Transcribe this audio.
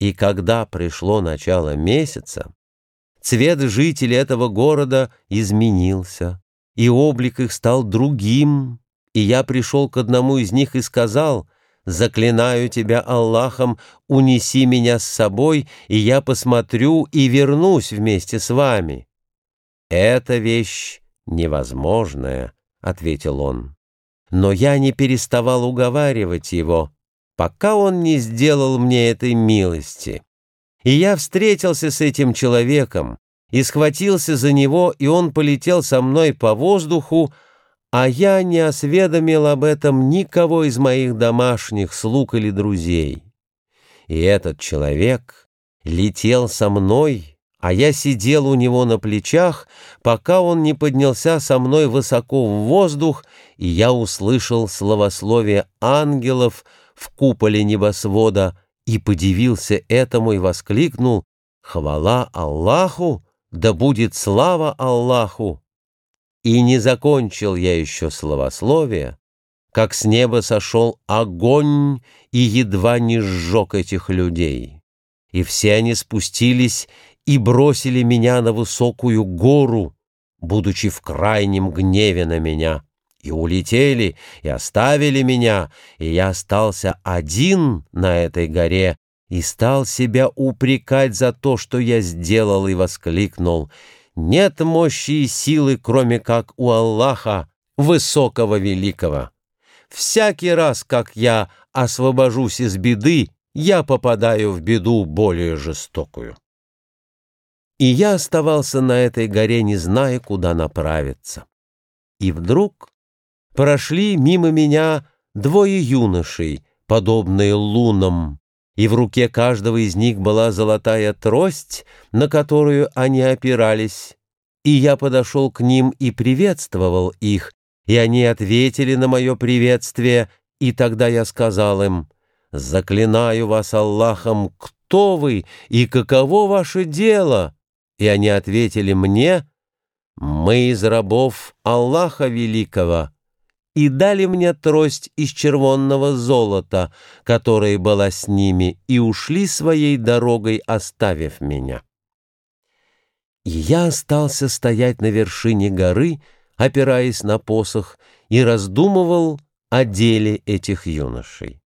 И когда пришло начало месяца, цвет жителей этого города изменился, и облик их стал другим, и я пришел к одному из них и сказал, «Заклинаю тебя Аллахом, унеси меня с собой, и я посмотрю и вернусь вместе с вами». «Эта вещь невозможная», — ответил он. Но я не переставал уговаривать его, пока он не сделал мне этой милости. И я встретился с этим человеком, и схватился за него, и он полетел со мной по воздуху, а я не осведомил об этом никого из моих домашних слуг или друзей. И этот человек летел со мной, а я сидел у него на плечах, пока он не поднялся со мной высоко в воздух, и я услышал словословие ангелов в куполе небосвода и подивился этому и воскликнул «Хвала Аллаху! Да будет слава Аллаху!» И не закончил я еще словословие, как с неба сошел огонь и едва не сжег этих людей. И все они спустились и бросили меня на высокую гору, будучи в крайнем гневе на меня, и улетели, и оставили меня, и я остался один на этой горе, и стал себя упрекать за то, что я сделал, и воскликнул — нет мощи и силы, кроме как у Аллаха, высокого великого. Всякий раз, как я освобожусь из беды, я попадаю в беду более жестокую. И я оставался на этой горе, не зная, куда направиться. И вдруг прошли мимо меня двое юношей, подобные лунам, и в руке каждого из них была золотая трость, на которую они опирались. И я подошел к ним и приветствовал их, и они ответили на мое приветствие, и тогда я сказал им, «Заклинаю вас Аллахом, кто вы и каково ваше дело?» И они ответили мне, «Мы из рабов Аллаха Великого» и дали мне трость из червонного золота, которая была с ними, и ушли своей дорогой, оставив меня. И я остался стоять на вершине горы, опираясь на посох, и раздумывал о деле этих юношей.